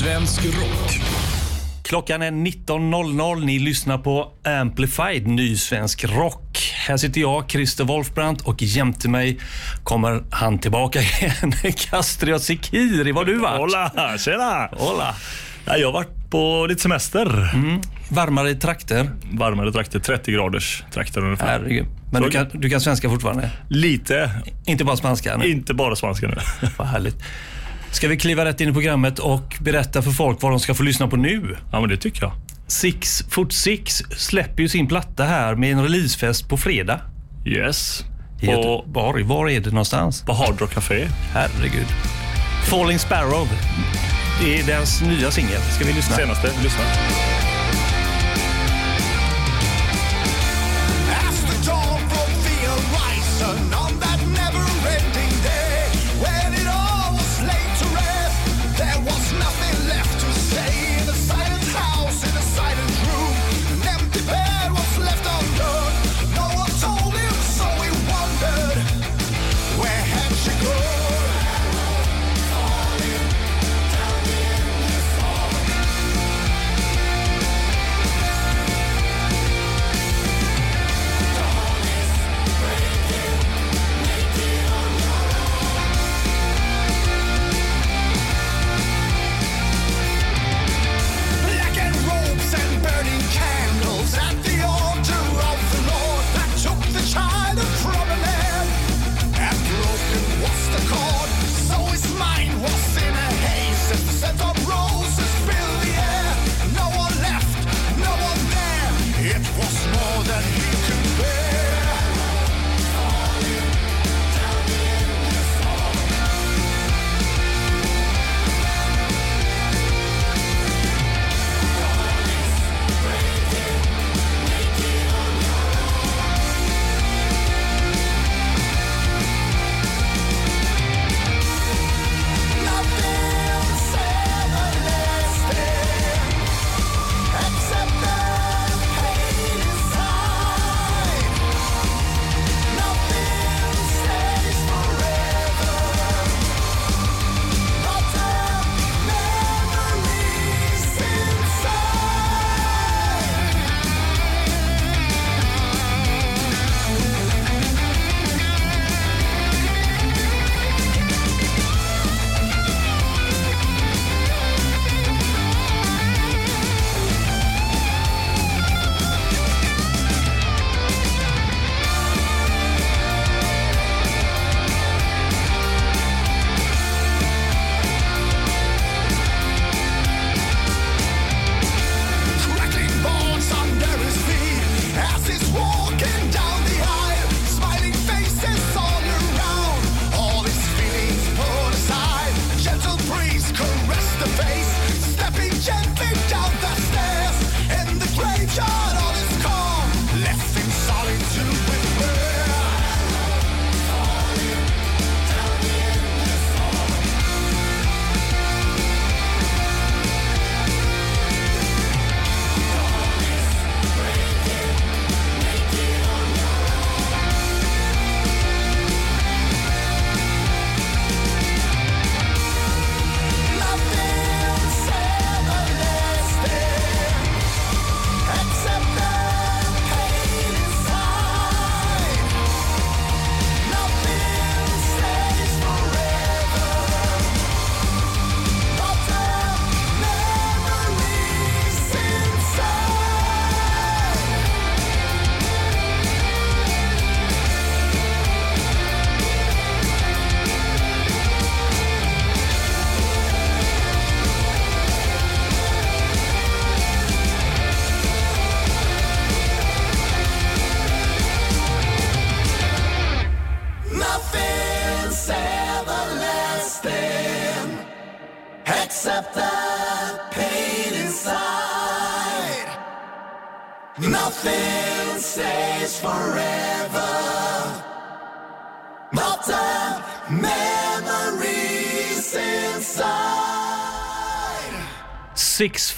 svensk rock. Klockan är 19.00. Ni lyssnar på Amplified, ny svensk rock. Här sitter jag, Christer Wolfbrandt, och jämte mig kommer han tillbaka igen. Castriot Sekiri, var du varit? Hola, tjena! Hola. Ja, jag har varit på lite semester. Varmare trakter. Varmare trakter, 30 graders trakter ungefär. Herregud. Men du kan, du kan svenska fortfarande? Lite, Inte bara spanska? Nu. inte bara spanska nu. Vad härligt. Ska vi kliva rätt in i programmet och berätta för folk vad de ska få lyssna på nu? Ja, men det tycker jag. Six Foot Six släpper ju sin platta här med en releasefest på fredag. Yes. I Göteborg. Var är det någonstans? på Hard Rock Café. Herregud. Falling Sparrow. Det är deras nya singel. Ska vi lyssna? Senaste, lyssna. As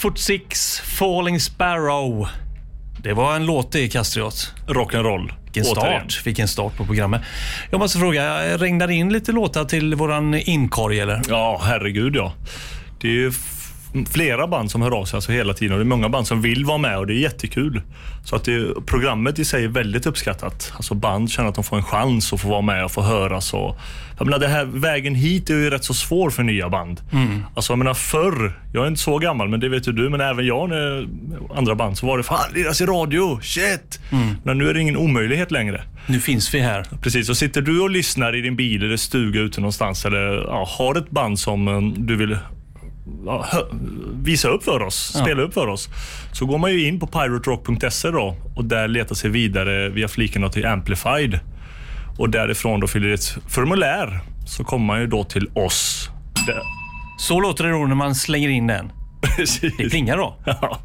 Foot Six, Falling Sparrow. Det var en låt det, Castriot. Rock'n'roll. Vilken start. Vilken start på programmet. Jag måste fråga, regnar det in lite låtar till våran inkorg eller? Ja, herregud ja. Det är flera band som hör av sig alltså hela tiden och det är många band som vill vara med och det är jättekul. Så att det, programmet i sig är väldigt uppskattat. Alltså band känner att de får en chans att få vara med och få höras. Och, jag menar, det här, vägen hit är ju rätt så svår för nya band. Alltså jag menar förr, jag är inte så gammal men det vet ju du, men även jag när andra band så var det fan liras i radio, shit! Men nu är det ingen omöjlighet längre. Nu finns vi här. Precis, och sitter du och lyssnar i din bil eller stuga ute någonstans eller ja, har ett band som eh, du vill visa upp för oss, Ja. spela upp för oss, så går man ju in på piraterock.se då och där letar sig vidare via fliken till Amplified. Och därifrån då fyller ett formulär så kommer man ju då till oss. Där. Så låter det då när man slänger in den. Precis. Det plingar då. Ja.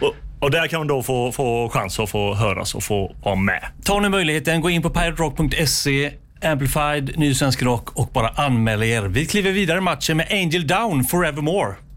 Och, och där kan man då få, få chans att få höras och få vara med. Ta nu möjligheten, gå in på piraterock.se, Amplified, Ny Svensk Rock och bara anmäl er. Vi kliver vidare i matchen med Angel Down Forevermore.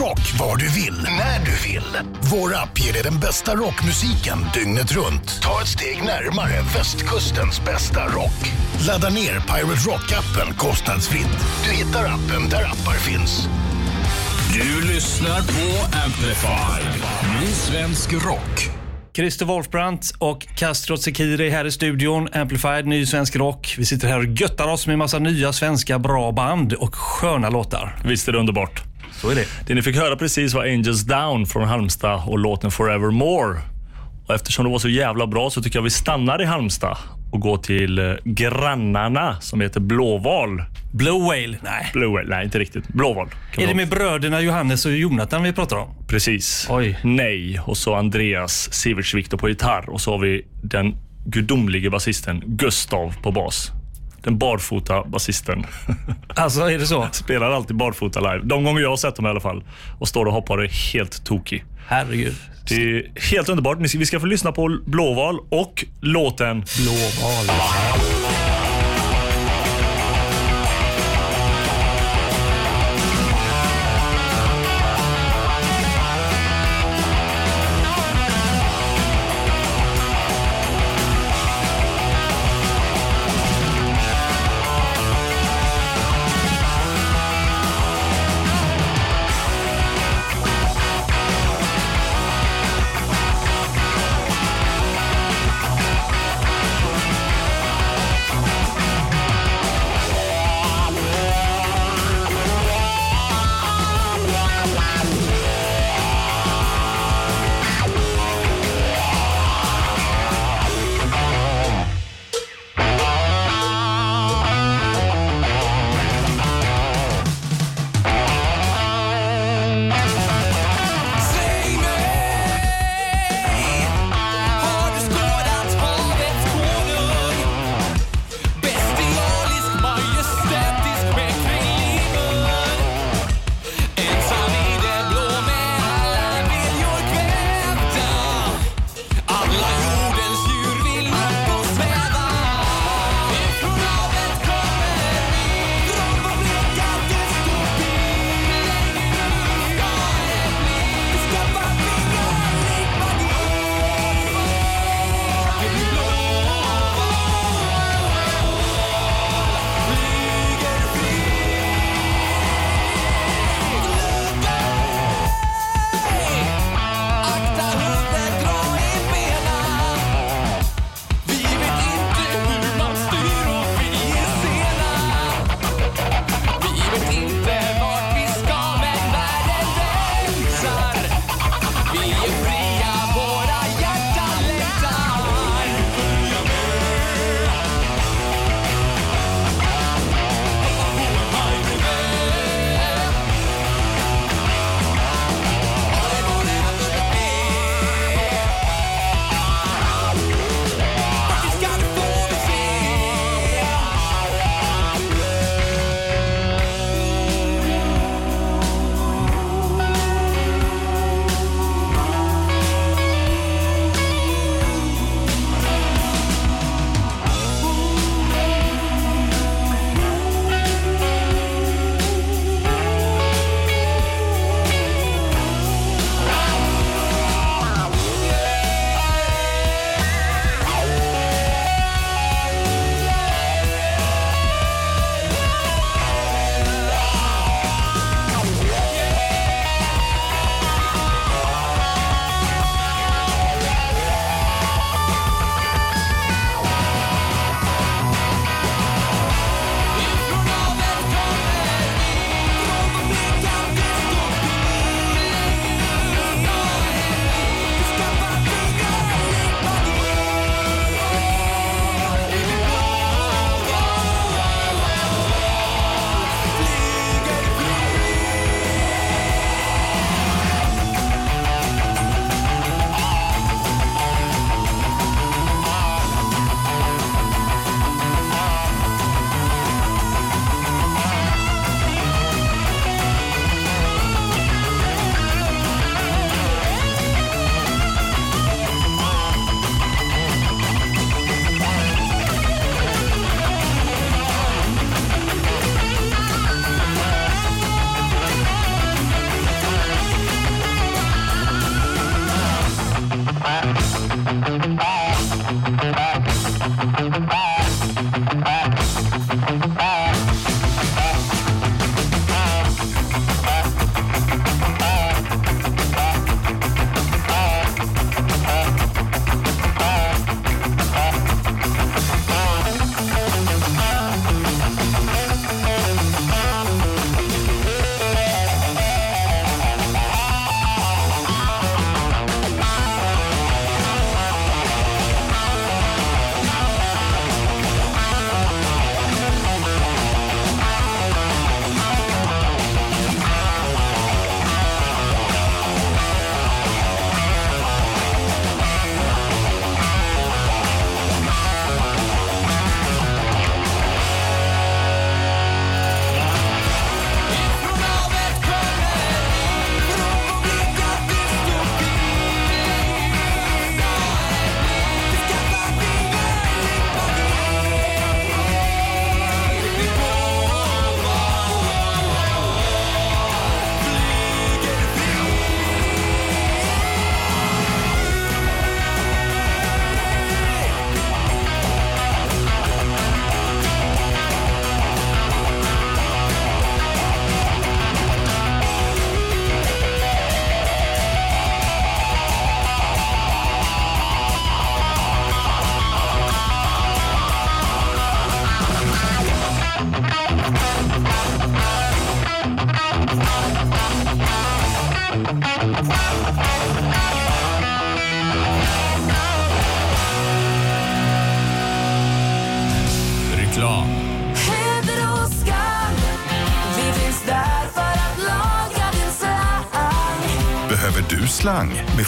Rock var du vill, när du vill. Vår app ger dig den bästa rockmusiken dygnet runt. Ta ett steg närmare västkustens bästa rock. Ladda ner Pirate Rock-appen kostnadsfritt. Du hittar appen där appar finns. Du lyssnar på Amplify. Ny svensk rock. Christer Wolfbrandt och Castro Sekiri här i studion. Amplified, ny svensk rock. Vi sitter här och göttar oss med massa nya svenska bra band och sköna låtar. Visst är det underbart? Så är det. Det ni fick höra precis var Angels Down från Halmstad och låten Forevermore. Och eftersom det var så jävla bra så tycker jag vi stannar i Halmstad och går till eh, grannarna som heter Blåval. Blue Whale? Nej. Blue Whale, nej inte riktigt. Blåval. Är det med bröderna Johannes och Jonathan vi pratar om? Precis. Oj. Nej. Och så Andreas Siverts Viktor på gitarr och så har vi den gudomlige basisten Gustav på bas. Den barfota basisten. Alltså, är det så? Spelar alltid barfota live. De gånger jag har sett dem i alla fall. Och står och hoppar och är helt tokig. Herregud. Det är helt underbart. Vi ska få lyssna på Blåval och låten Blåval.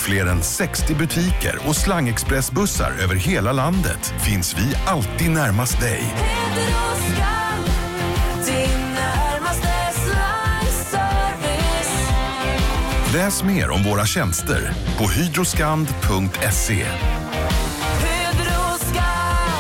Fler än 60 butiker och slangexpressbussar över hela landet finns vi alltid närmast dig. Läs mer om våra tjänster på hydroskand.se.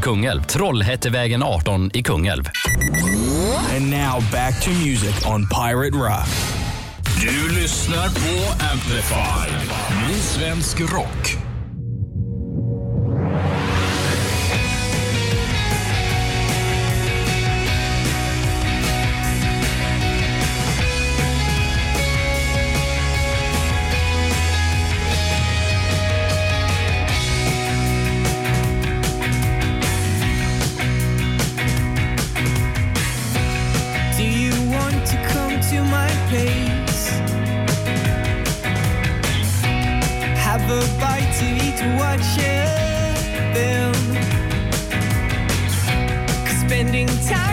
Kungälv, Trollhättevägen 18 i Kungälv. And now back to music on Pirate Rock. Du lyssnar på Amplify. Ny svensk rock. just watching them spending time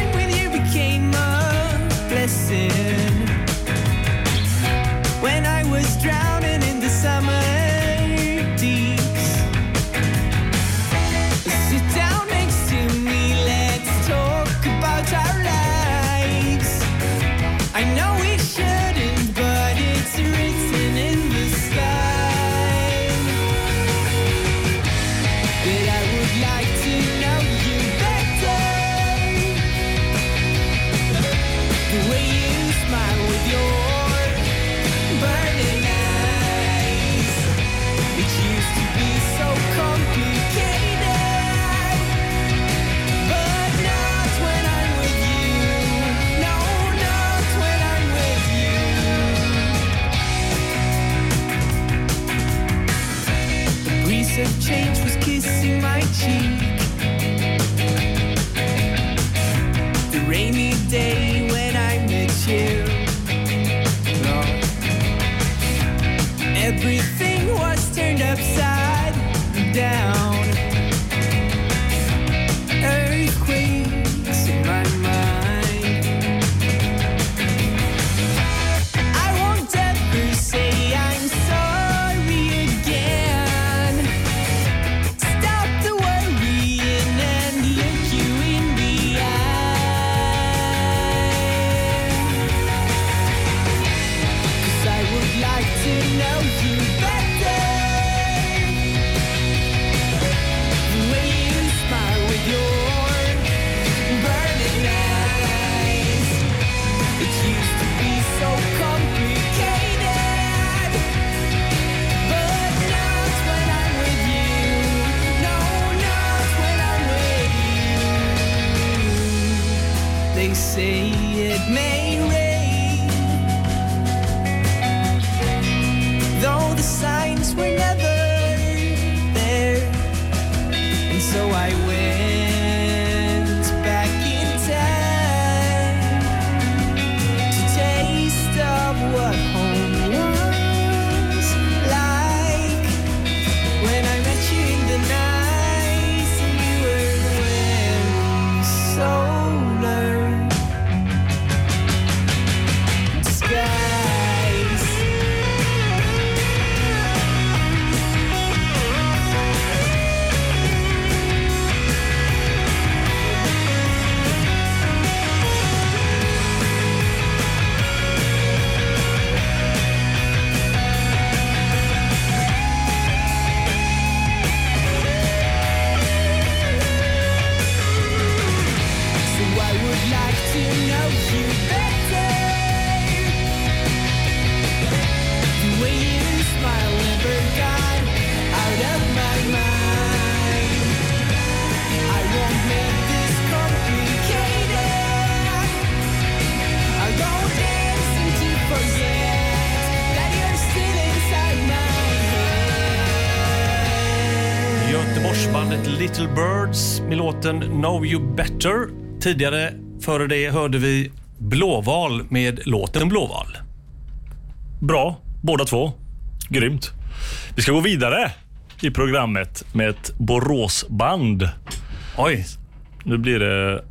Know You Better. Tidigare, före det, hörde vi Blåval med låten Blåval. Bra, båda två. Grymt. Vi ska gå vidare i programmet med ett Boråsband. Oj. Nu blir det...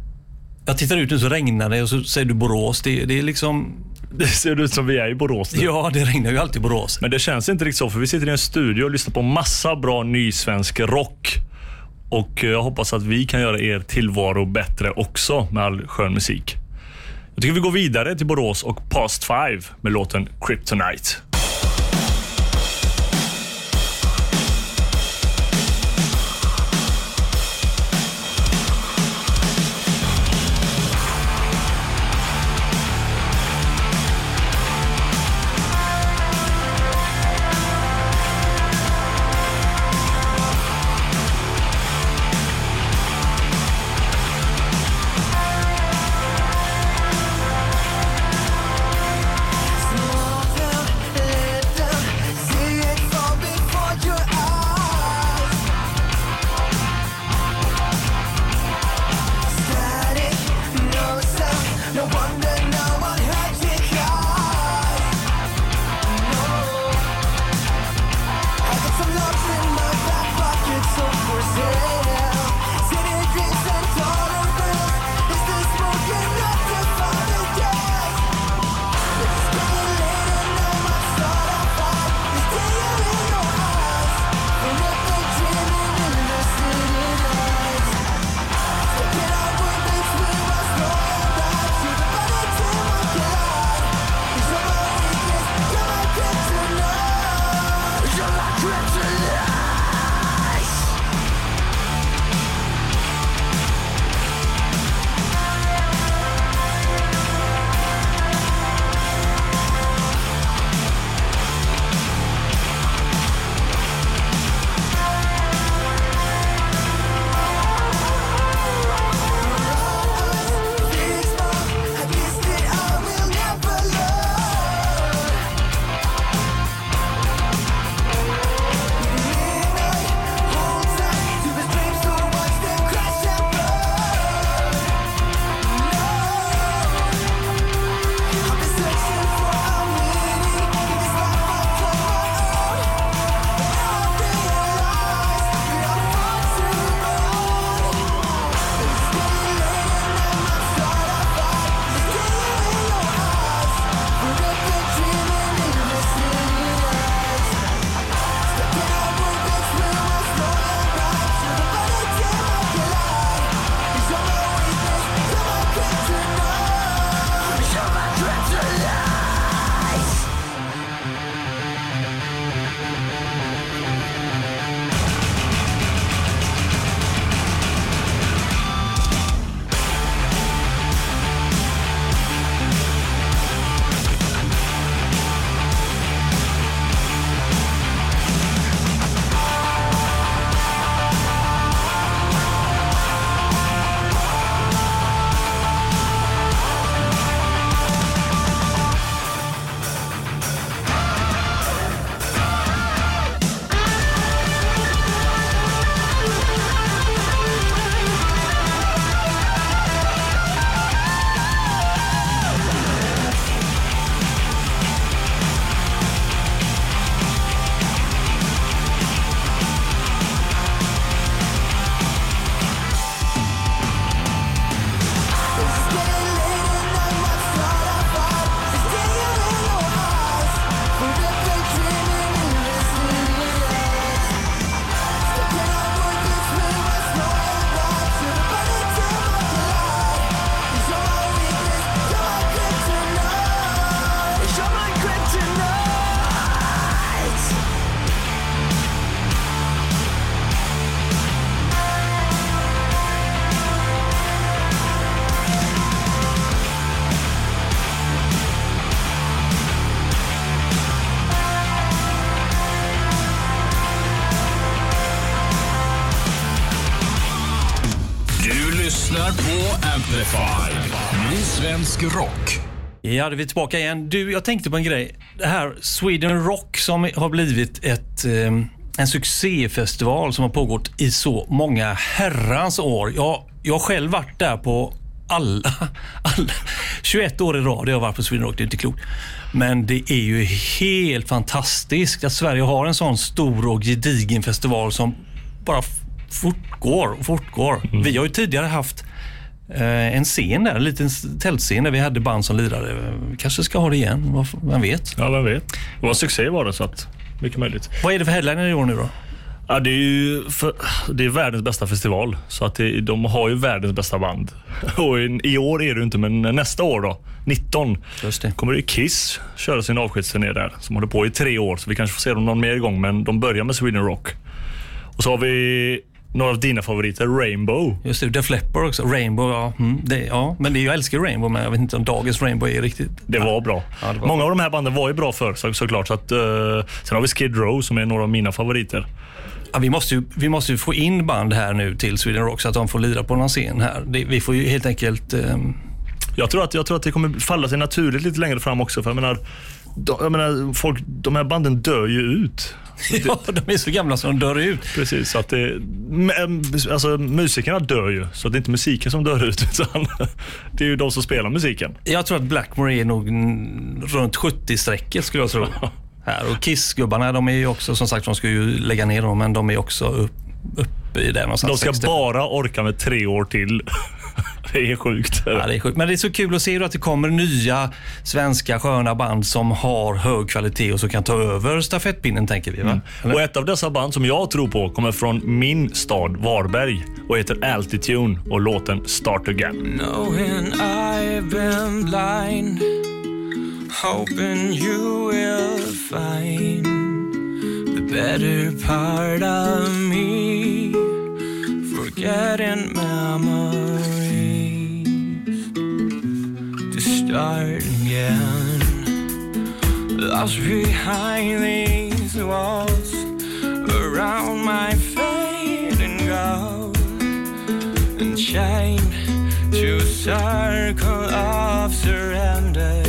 Jag tittar ut nu så regnar det och så säger du Borås. Det, det är liksom... Det ser ut som vi är i Borås nu. Ja, det regnar ju alltid i Borås. Men det känns inte riktigt så, för vi sitter i en studio och lyssnar på massa bra ny svensk rock. Och eh, jag hoppas att vi kan göra er tillvaro bättre också med all skön musik. Jag tycker vi går vidare till Borås och Past Five med låten Kryptonite. Svensk rock. Ja, då är vi tillbaka igen. Du, jag tänkte på en grej. Det här Sweden Rock som har blivit ett, eh, en succéfestival som har pågått i så många herrans år. Jag, jag har själv varit där på alla, alla 21 år i rad har jag varit på Sweden Rock. Det är inte klokt. Men det är ju helt fantastiskt att Sverige har en sån stor och gedigen festival som bara fortgår och fortgår. Vi har ju tidigare haft en scen där, en liten tältscen där vi hade band som lirade. Vi kanske ska ha det igen, vem vet? Ja, vem vet. Det var succé var det, så att mycket möjligt. Vad är det för headliner i år nu då? Ja, det är ju för, det är världens bästa festival, så att det, de har ju världens bästa band. Och i, I år är det inte, men nästa år då, 19, Just det. kommer det Kiss köra sin avskedsturné där, som håller på i tre år. Så vi kanske får se dem någon mer gång, men de börjar med Sweden Rock. Och så har vi några av dina favoriter, Rainbow. Just det, Def Leppard också. Rainbow, ja. Mm, det, ja. Men det, jag älskar Rainbow, men jag vet inte om dagens Rainbow är riktigt... Det var bra. Ja, det var Många av de här banden var ju bra förr så, såklart. Så att, eh, sen har vi Skid Row som är några av mina favoriter. Ja, vi, måste ju, vi måste ju få in band här nu till Sweden Rock så att de får lira på någon scen här. Det, vi får ju helt enkelt... ehm, Jag tror, att, jag tror att det kommer falla sig naturligt lite längre fram också. För jag menar, de, jag menar folk, de här banden dör ju ut. ja, de är så gamla så de dör ut. Precis, så att det, alltså, musikerna dör ju, så det är inte musiken som dör ut, utan det är ju de som spelar musiken. Jag tror att Blackmore är nog runt 70-strecket skulle jag tro. här. Och Kiss-gubbarna, de är ju också, som sagt, de ska ju lägga ner dem, men de är också upp, uppe i det någonstans. De ska 60. bara orka med tre år till. Det är sjukt. Ja, det är sjukt. Men det är så kul att se att det kommer nya svenska sköna band som har hög kvalitet och som kan ta över stafettpinnen, tänker vi. Va? Eller? Och ett av dessa band som jag tror på kommer från min stad Varberg och heter Altitune och låten Start Again. Knowing I've been blind, hoping you will find the better part of me, forgetting memories start again. Lost behind these walls, around my fading gold and chained to a circle of surrender.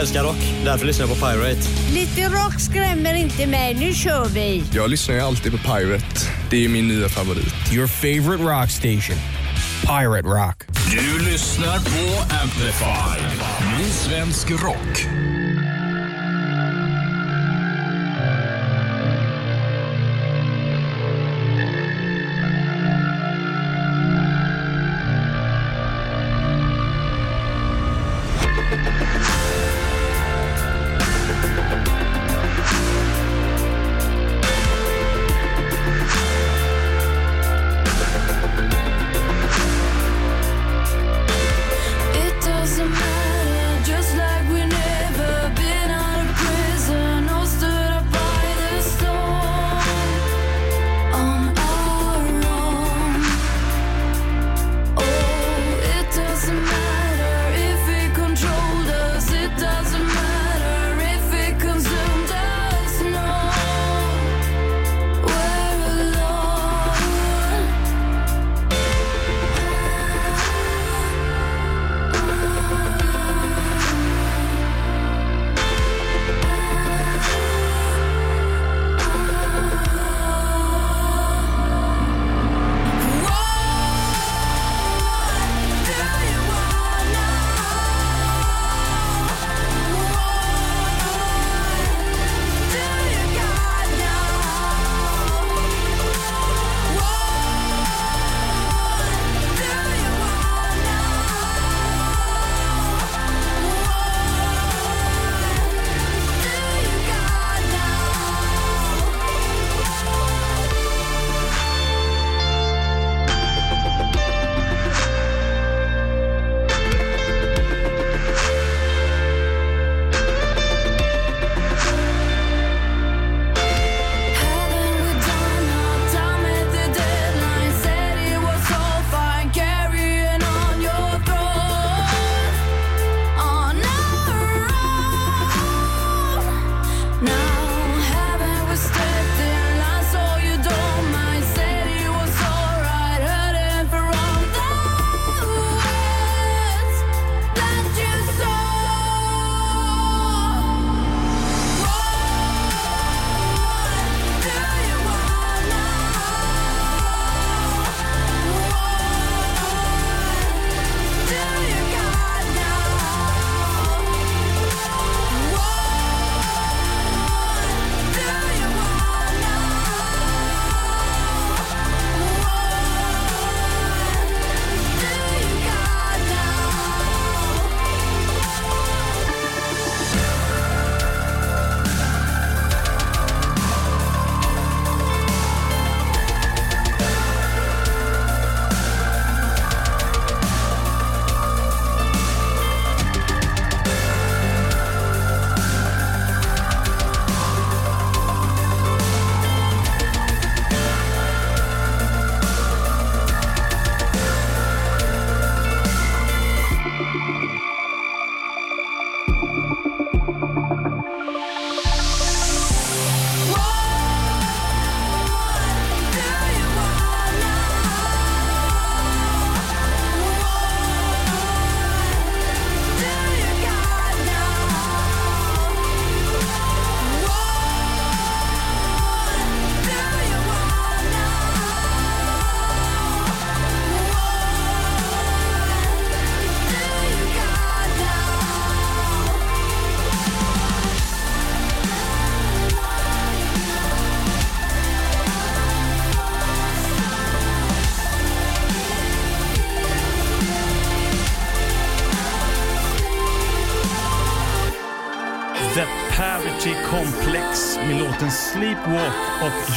Jag älskar rock, därför lyssnar jag på Pirate. Lite rock skrämmer inte mig. Nu kör vi! Jag lyssnar ju alltid på Pirate. Det är min nya favorit. Your favorite rock station. Pirate Rock. Du lyssnar på Amplify. Ny svensk rock.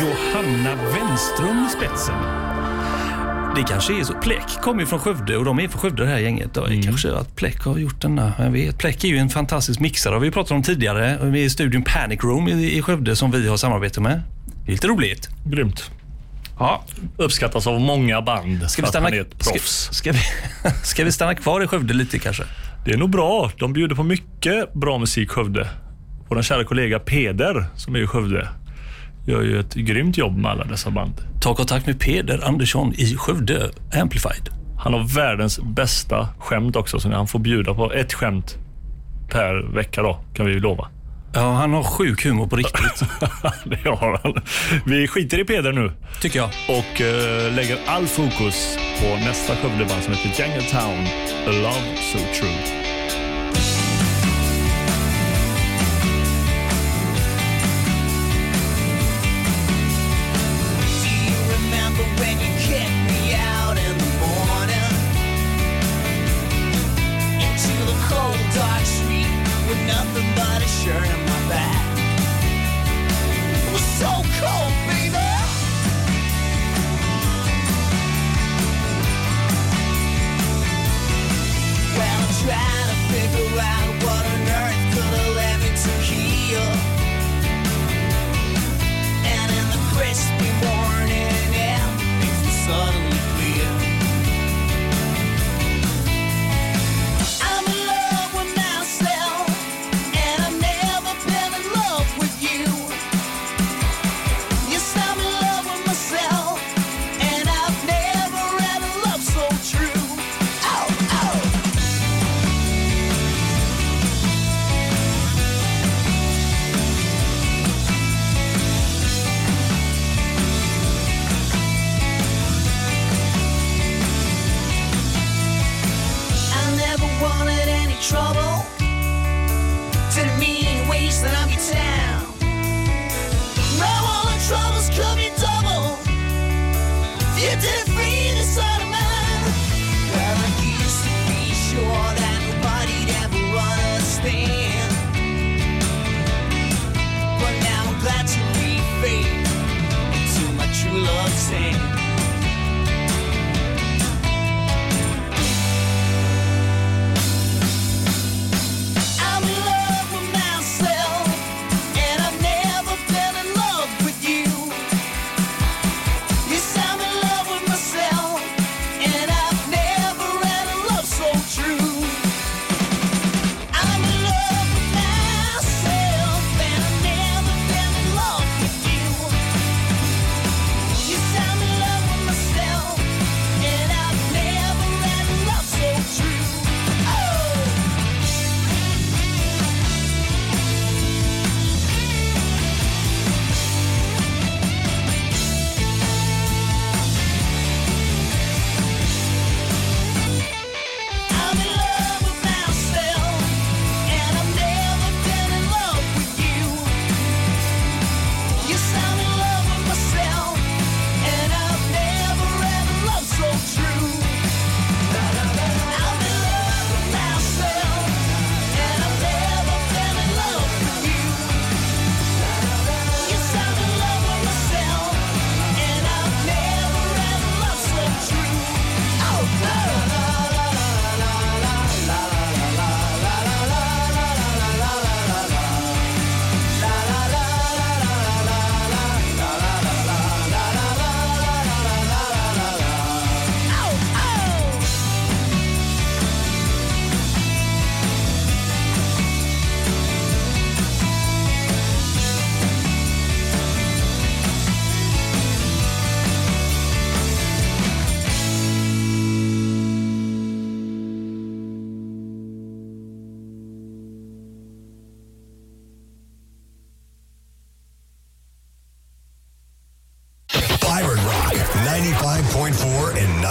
Johanna Wenström i spetsen. Det kanske är så. Pleck kommer ju från Skövde och de är från Skövde det här gänget. Det är kanske att Pleck har gjort denna. Jag vet. Pleck är ju en fantastisk mixare. Vi pratade om tidigare. Vi är i studion Panic Room i, i Skövde som vi har samarbete med. Det är lite roligt. Grymt. Ja. Uppskattas av många band. Ska vi för att stanna, han är ett proffs. Ska, ska, vi, ska vi stanna kvar i Skövde lite kanske? Det är nog bra. De bjuder på mycket bra musik i Skövde. Vår kära kollega Peder som är i Skövde gör ju ett grymt jobb med alla dessa band. Ta kontakt med Peder Andersson i Skövde Amplified. Han har världens bästa skämt också, så han får bjuda på ett skämt per vecka då, kan vi ju lova. Ja, han har sjuk humor på riktigt. det har han. Vi skiter i Peder nu. Tycker jag. Och eh, lägger all fokus på nästa Skövdeband som heter Jungle Town, A Love So True. trouble to me waste ways that your time.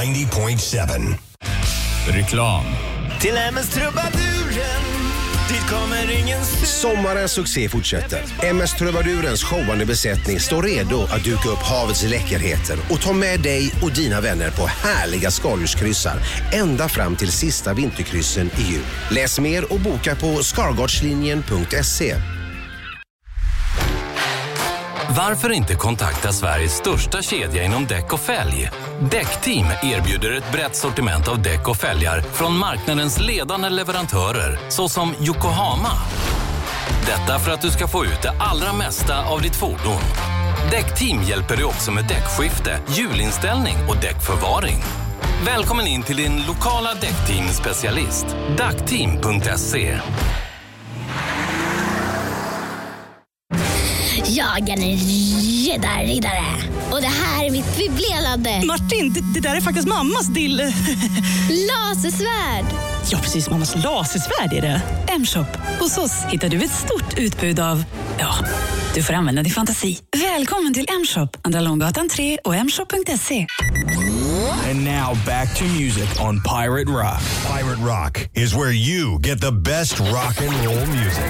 90.7. Reklam. Till MS Trubaduren, dit kommer ingen Sommarens succé fortsätter. MS Trubadurens showande besättning står redo att duka upp havets läckerheter och ta med dig och dina vänner på härliga skaldjurskryssar ända fram till sista vinterkryssen i jul. Läs mer och boka på skargardslinjen.se. Varför inte kontakta Sveriges största kedja inom däck och fälg? Däckteam erbjuder ett brett sortiment av däck och fälgar från marknadens ledande leverantörer såsom Yokohama. Detta för att du ska få ut det allra mesta av ditt fordon. Däckteam hjälper dig också med däckskifte, hjulinställning och däckförvaring. Välkommen in till din lokala däckteam-specialist. Dackteam.se Jag är en jedi-riddare och det här är mitt bibelade. Martin, det, det, där är faktiskt mammas dill... lasersvärd! Ja, precis. Mammas lasersvärd är det. M-shop. Hos oss hittar du ett stort utbud av... Ja, du får använda din fantasi. Välkommen till M-shop, Andra Långgatan 3 och mshop.se. And now back to music on Pirate Rock. Pirate Rock is where you get the best rock and roll music.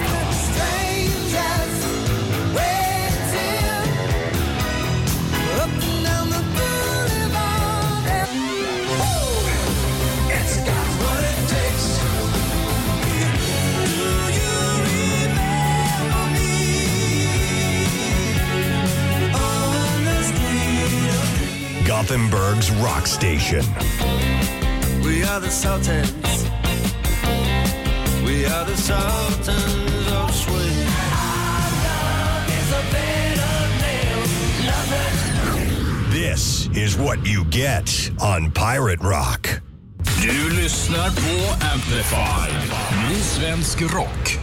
Gothenburg's rock station. We are the Sultans. We are the Sultans of Swing. This is what you get on Pirate Rock. Du lyssnar på Amplified, ny svensk rock.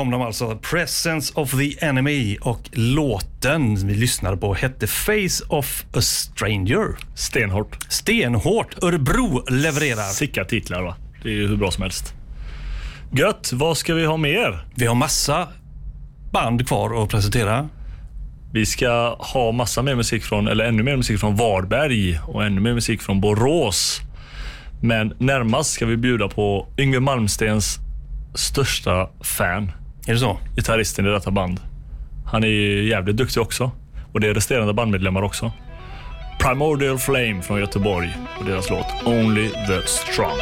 Kom de alltså. Presence of the Enemy och låten vi lyssnade på hette Face of a Stranger. Stenhårt. Stenhårt. Örebro levererar. Sicka titlar va? Det är ju hur bra som helst. Gött, vad ska vi ha mer? Vi har massa band kvar att presentera. Vi ska ha massa mer musik från, eller ännu mer musik från Varberg och ännu mer musik från Borås. Men närmast ska vi bjuda på Yngwie Malmstens största fan. Är det så? Gitarristen i detta band. Han är ju jävligt duktig också. Och det är resterande bandmedlemmar också. Primordial Flame från Göteborg och deras låt Only the Strong.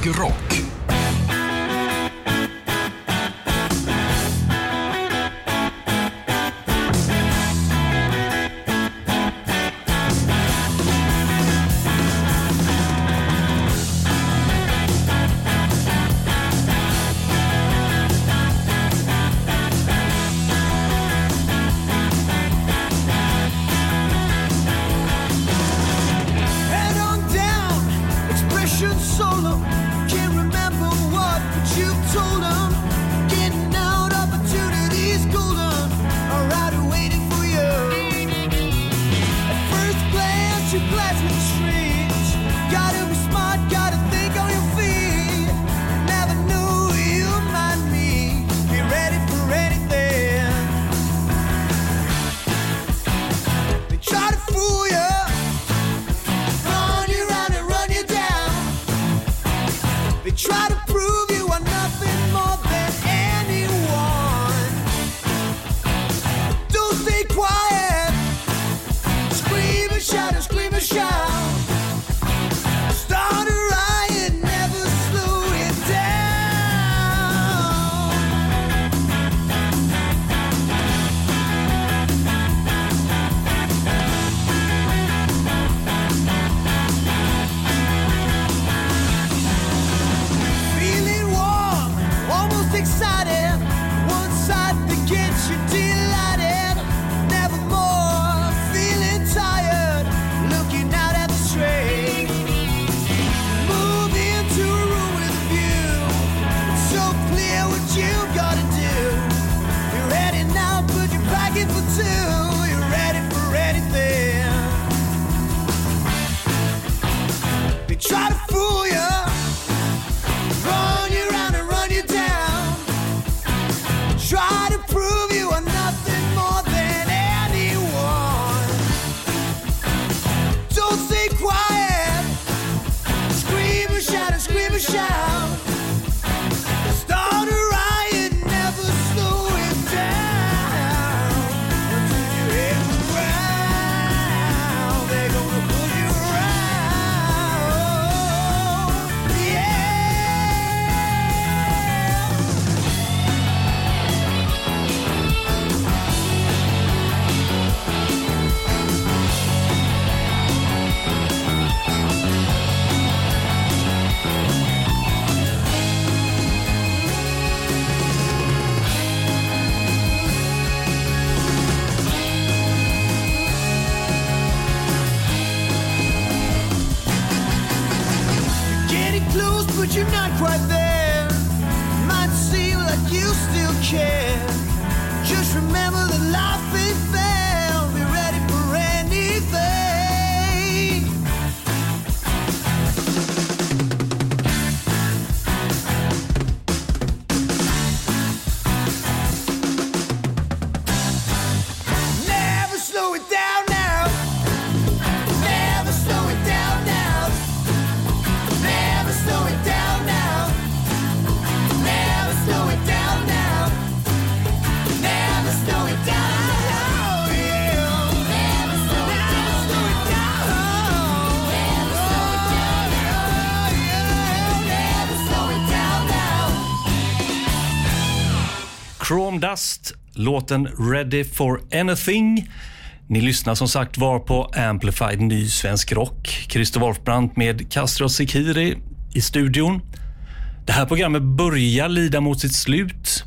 Svensk rock. Dust, låten Ready for Anything. Ni lyssnar som sagt var på Amplified Ny Svensk Rock. Christer Wolfbrandt med Castro Sekiri i studion. Det här programmet börjar lida mot sitt slut.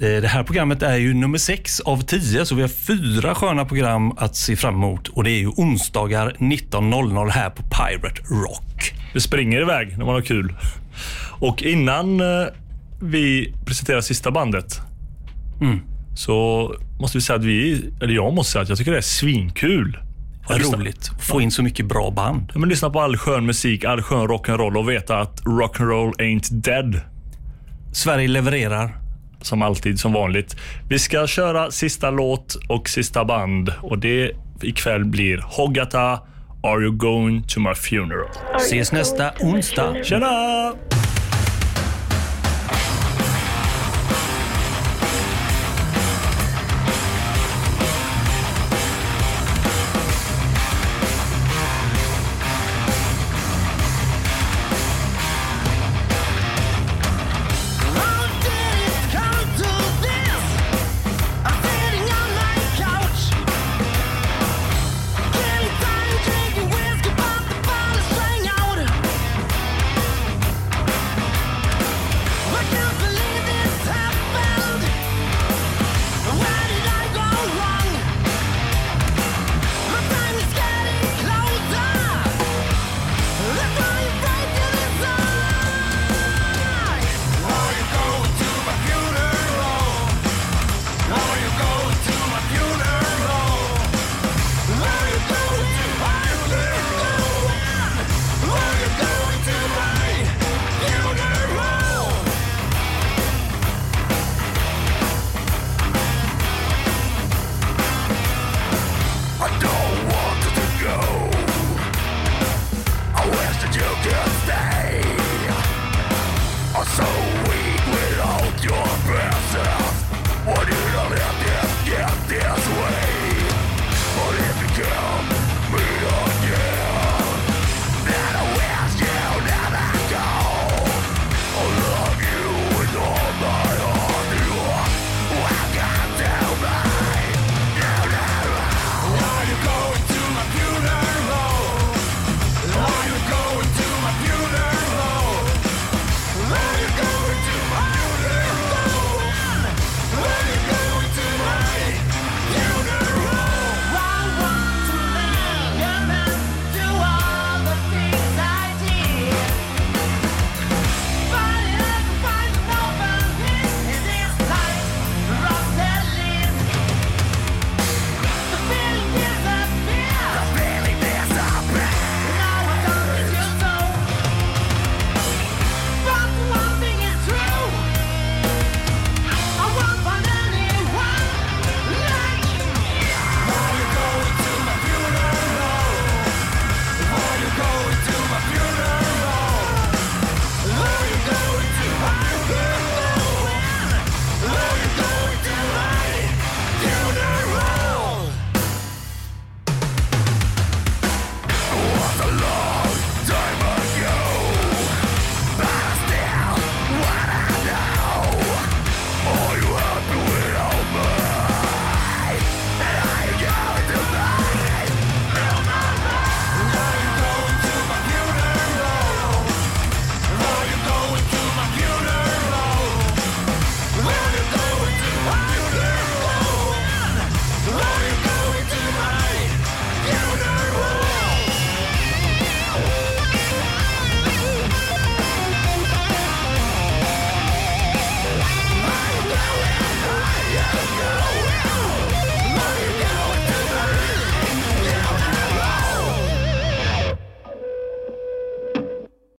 Eh, det här programmet är ju nummer sex av tio, så vi har fyra sköna program att se fram emot. Och det är ju onsdagar 19.00 här på Pirate Rock. Det springer iväg när man har kul. Och innan eh, vi presenterar sista bandet Mm. så måste vi säga att vi, eller jag måste säga att jag tycker det är svinkul. Vad roligt. Få in så mycket bra band. Ja, men lyssna på all skön musik, all skön rock'n'roll och veta att rock'n'roll ain't dead. Sverige levererar. Som alltid, som vanligt. Vi ska köra sista låt och sista band och det ikväll blir Hogata, Are you going to my funeral? Ses nästa onsdag. Tjena!